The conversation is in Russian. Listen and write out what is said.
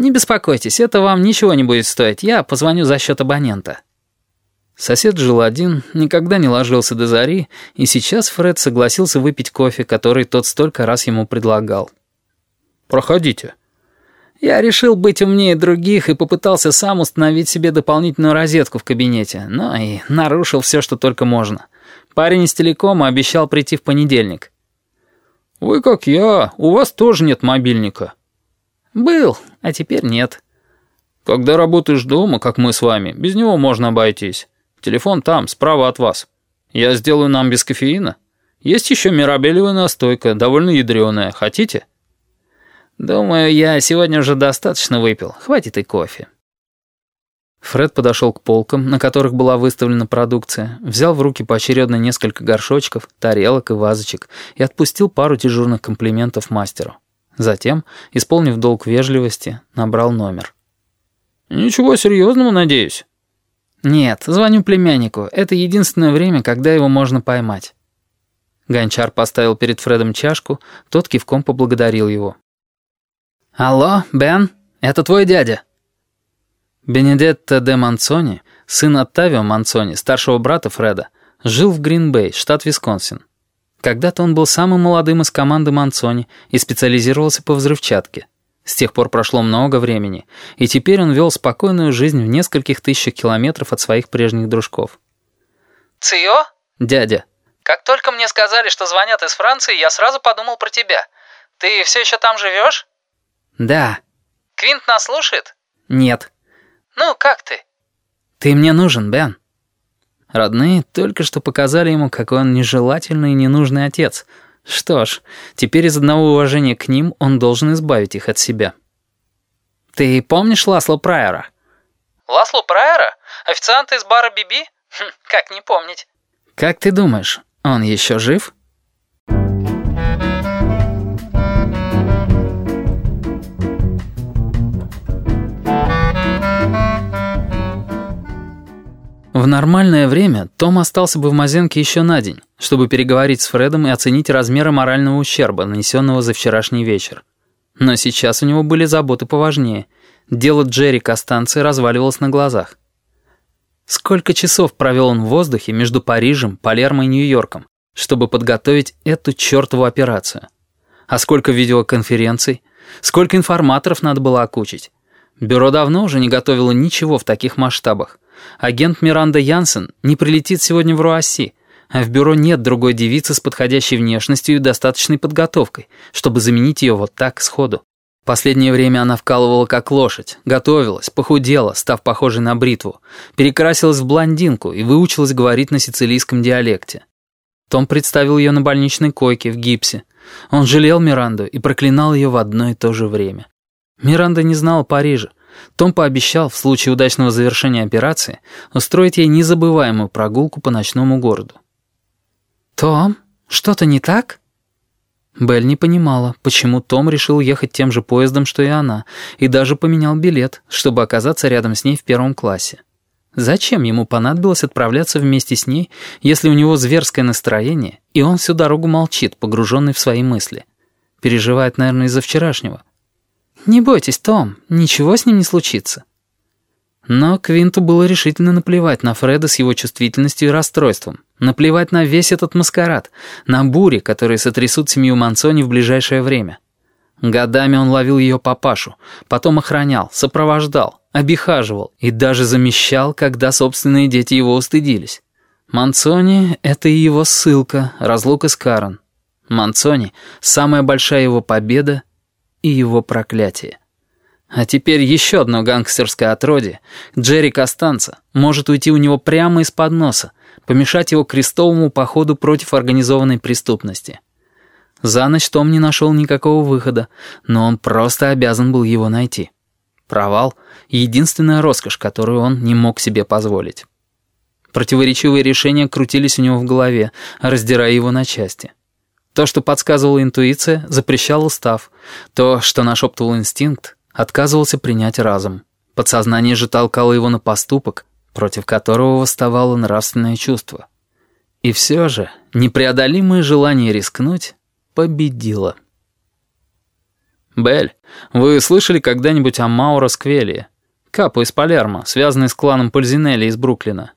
«Не беспокойтесь, это вам ничего не будет стоить. Я позвоню за счет абонента». Сосед жил один, никогда не ложился до зари, и сейчас Фред согласился выпить кофе, который тот столько раз ему предлагал. «Проходите». Я решил быть умнее других и попытался сам установить себе дополнительную розетку в кабинете, но и нарушил все, что только можно. Парень из телекома обещал прийти в понедельник. «Вы как я, у вас тоже нет мобильника». «Был, а теперь нет». «Когда работаешь дома, как мы с вами, без него можно обойтись. Телефон там, справа от вас. Я сделаю нам без кофеина. Есть еще мирабелевая настойка, довольно ядреная. Хотите?» «Думаю, я сегодня уже достаточно выпил. Хватит и кофе». Фред подошел к полкам, на которых была выставлена продукция, взял в руки поочередно несколько горшочков, тарелок и вазочек и отпустил пару дежурных комплиментов мастеру. Затем, исполнив долг вежливости, набрал номер. «Ничего серьезного, надеюсь?» «Нет, звоню племяннику. Это единственное время, когда его можно поймать». Гончар поставил перед Фредом чашку, тот кивком поблагодарил его. «Алло, Бен, это твой дядя?» Бенедетто де Манцони, сын Оттавио Манцони, старшего брата Фреда, жил в Гринбей, штат Висконсин. Когда-то он был самым молодым из команды Манцони и специализировался по взрывчатке. С тех пор прошло много времени, и теперь он вел спокойную жизнь в нескольких тысячах километров от своих прежних дружков. «Цио?» «Дядя». «Как только мне сказали, что звонят из Франции, я сразу подумал про тебя. Ты все еще там живешь?» «Да». «Квинт нас слушает?» «Нет». «Ну, как ты?» «Ты мне нужен, Бен». Родные только что показали ему, какой он нежелательный и ненужный отец. Что ж, теперь из одного уважения к ним он должен избавить их от себя. «Ты помнишь Ласло Прайера?» «Ласло Прайера? Официант из бара Биби? Хм, как не помнить?» «Как ты думаешь, он еще жив?» В нормальное время Том остался бы в Мазенке еще на день, чтобы переговорить с Фредом и оценить размеры морального ущерба, нанесенного за вчерашний вечер. Но сейчас у него были заботы поважнее. Дело Джерри Костанцы разваливалось на глазах. Сколько часов провел он в воздухе между Парижем, Палермо и Нью-Йорком, чтобы подготовить эту чертову операцию? А сколько видеоконференций? Сколько информаторов надо было окучить? Бюро давно уже не готовило ничего в таких масштабах. Агент Миранда Янсен не прилетит сегодня в Руасси, а в бюро нет другой девицы с подходящей внешностью и достаточной подготовкой, чтобы заменить ее вот так сходу. Последнее время она вкалывала как лошадь, готовилась, похудела, став похожей на бритву, перекрасилась в блондинку и выучилась говорить на сицилийском диалекте. Том представил ее на больничной койке в гипсе. Он жалел Миранду и проклинал ее в одно и то же время. Миранда не знала Парижа, том пообещал в случае удачного завершения операции устроить ей незабываемую прогулку по ночному городу. «Том, что-то не так?» Белль не понимала, почему Том решил ехать тем же поездом, что и она, и даже поменял билет, чтобы оказаться рядом с ней в первом классе. Зачем ему понадобилось отправляться вместе с ней, если у него зверское настроение, и он всю дорогу молчит, погруженный в свои мысли? Переживает, наверное, из-за вчерашнего. «Не бойтесь, Том, ничего с ним не случится». Но Квинту было решительно наплевать на Фреда с его чувствительностью и расстройством. Наплевать на весь этот маскарад, на бури, которые сотрясут семью Мансони в ближайшее время. Годами он ловил ее папашу, потом охранял, сопровождал, обихаживал и даже замещал, когда собственные дети его устыдились. Мансони — это и его ссылка, разлука с Карен. Мансони — самая большая его победа и его проклятие. А теперь еще одно гангстерское отродье, Джерри Костанца, может уйти у него прямо из-под носа, помешать его крестовому походу против организованной преступности. За ночь Том не нашел никакого выхода, но он просто обязан был его найти. Провал — единственная роскошь, которую он не мог себе позволить. Противоречивые решения крутились у него в голове, раздирая его на части. То, что подсказывала интуиция, запрещал устав. То, что нашептывал инстинкт, отказывался принять разум. Подсознание же толкало его на поступок, против которого восставало нравственное чувство. И все же непреодолимое желание рискнуть победило. Белль, вы слышали когда-нибудь о Мауро Сквелии? Капо из Палермо, связанный с кланом Пользинелли из Бруклина.